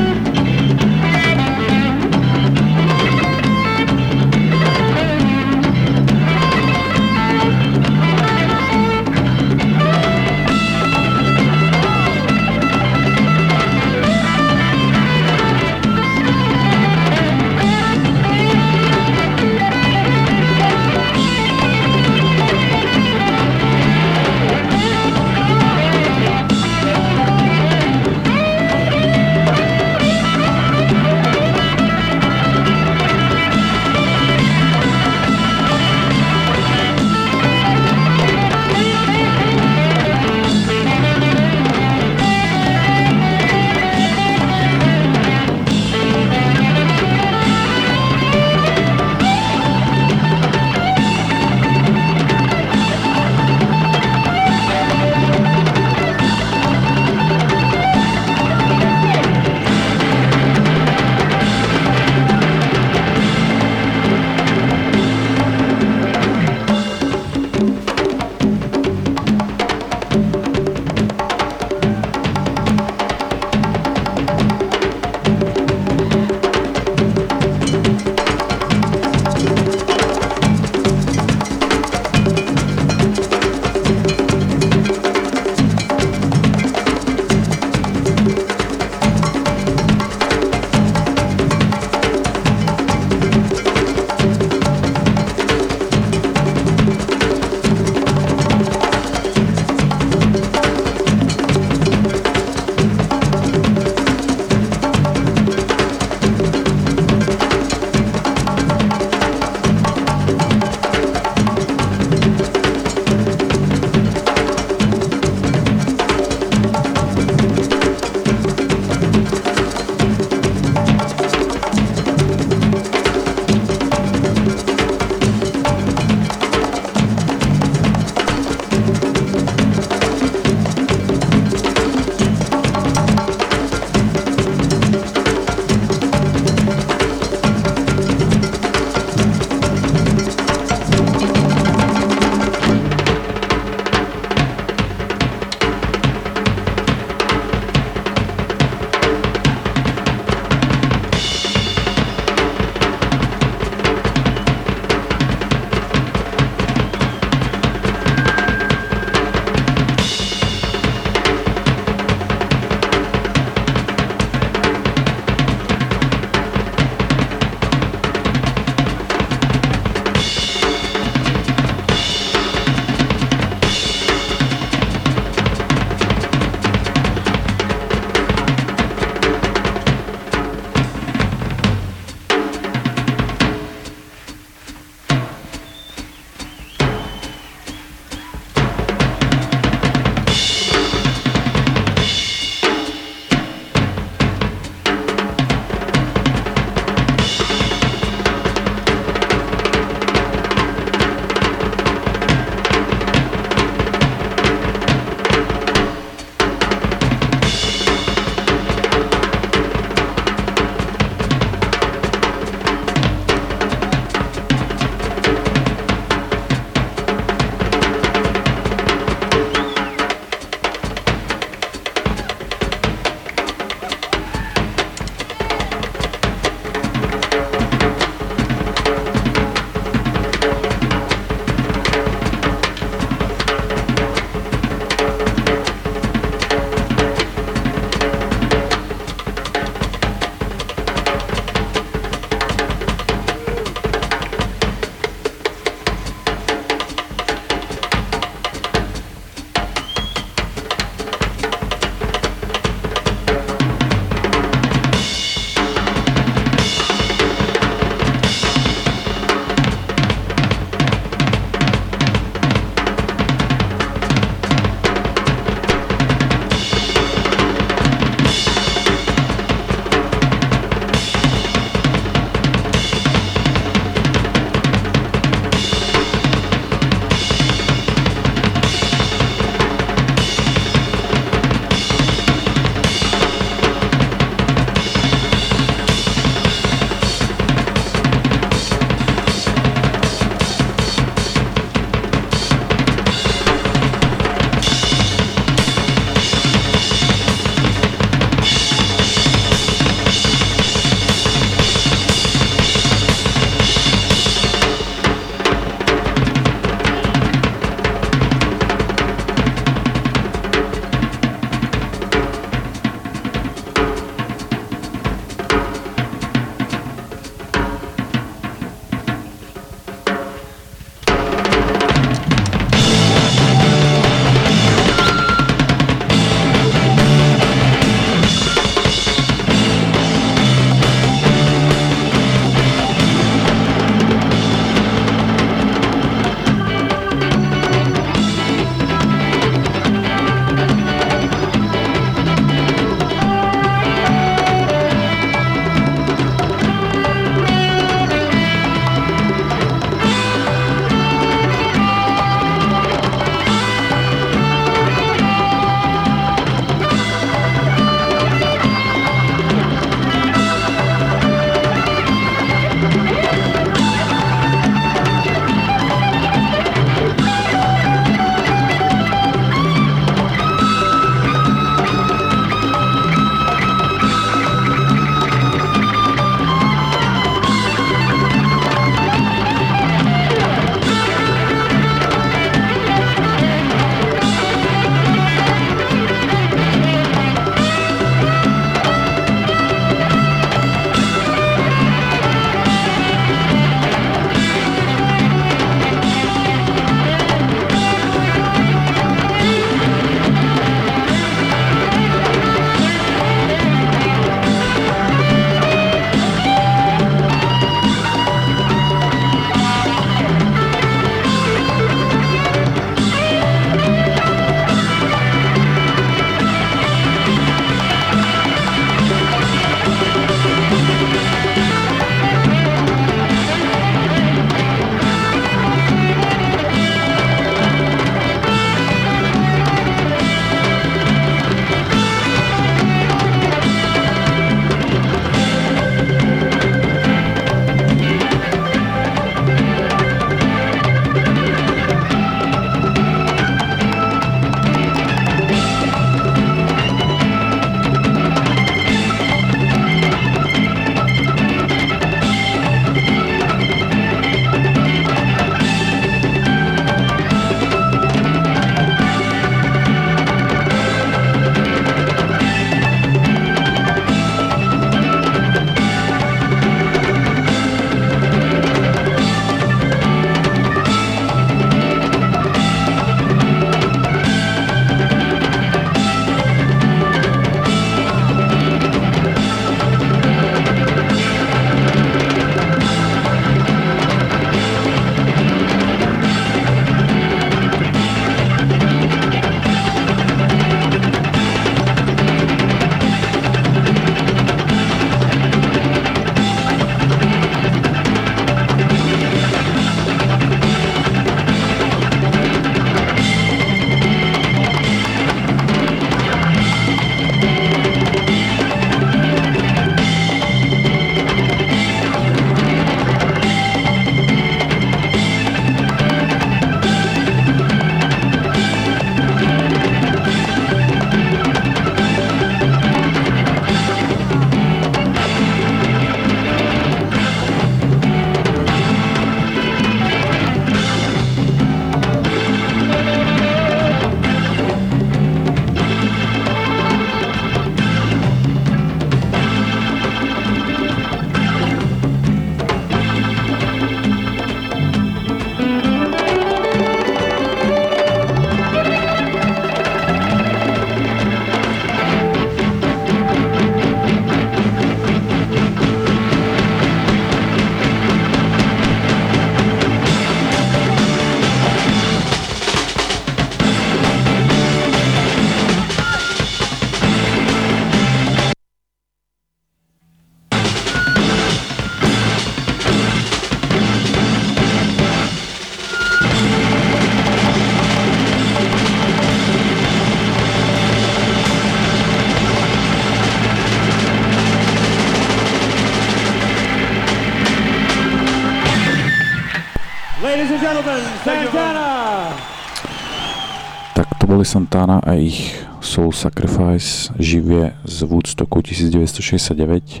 Tak to boli Santana a ich Soul Sacrifice živě z Woodstocku 1969.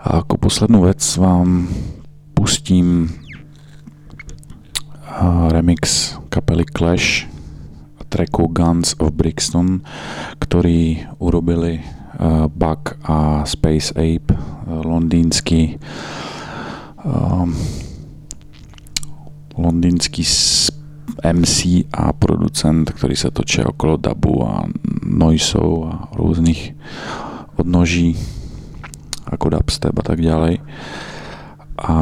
A jako poslední věc vám pustím remix kapely Clash tracku Guns of Brixton, ktorý urobili Buck a Space Ape, londýnsky um, londýnský MC a producent, ktorý sa točí okolo dubu a noisov a rôznych odnoží ako dubstep a tak ďalej. A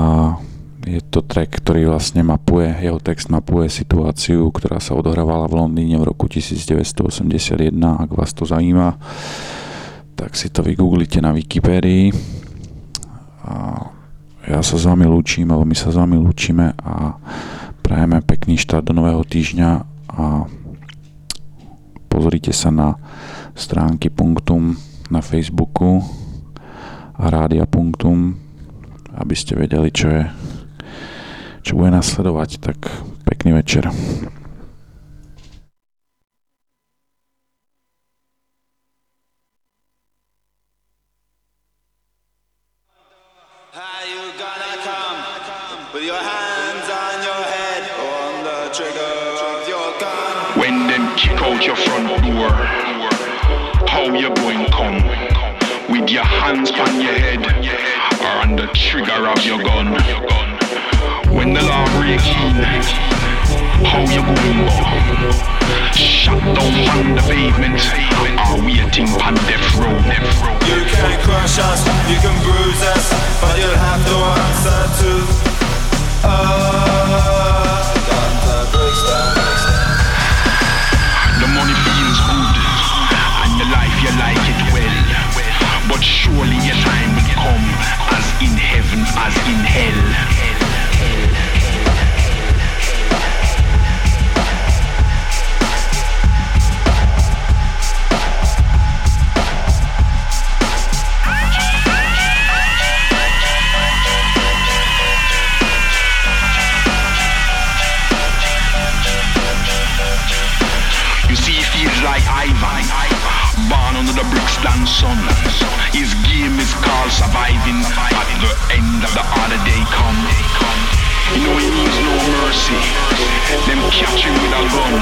je to track, ktorý vlastne mapuje, jeho text mapuje situáciu, ktorá sa odohrávala v Londýne v roku 1981. Ak vás to zajíma, tak si to vygooglite na Wikipédii. A ja sa s vami lúčim, alebo my sa s vami lúčime a prajeme pekný štart do nového týždňa a pozrite sa na stránky Punktum na Facebooku a Rádia Punktum, aby ste vedeli, čo je čo bude nasledovať, tak pekný večer. Out your front door, how you going come? With your hands on your head or on the trigger of your gun? When the law break in, how you going go? Shut down on the pavement or waiting on death row? You can crush us, you can bruise us, but you'll have to answer to us. Gun you like it well. But surely your time will come as in heaven as in hell. The Brixton sun. His game is called surviving. At the end of the other day come. You know he needs no mercy. Them catch him with a gun.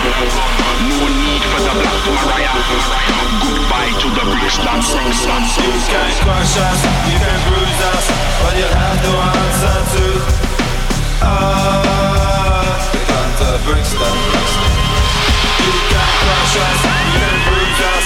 No need for the Black Mariah. Goodbye to the Brixton sun. You can crush us, you can bruise us, but you'll have to answer to us. Gun to Brixton. You can crush us, you can bruise us,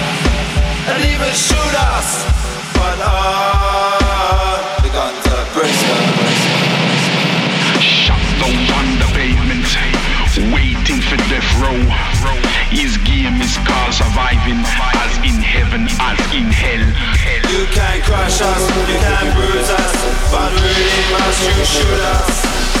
and even shoot us. But uh, the gun to Brixton. Shut down on the pavement, waiting for death row. His game is called surviving, as in heaven, as in hell. You can crush us, you can bruise us, but really must you shoot us?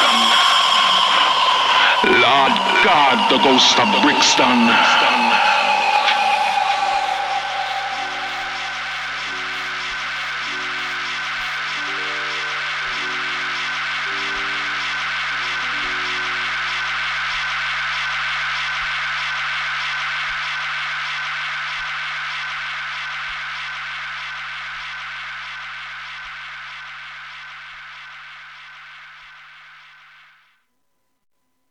Lord God, the ghost of Brixton.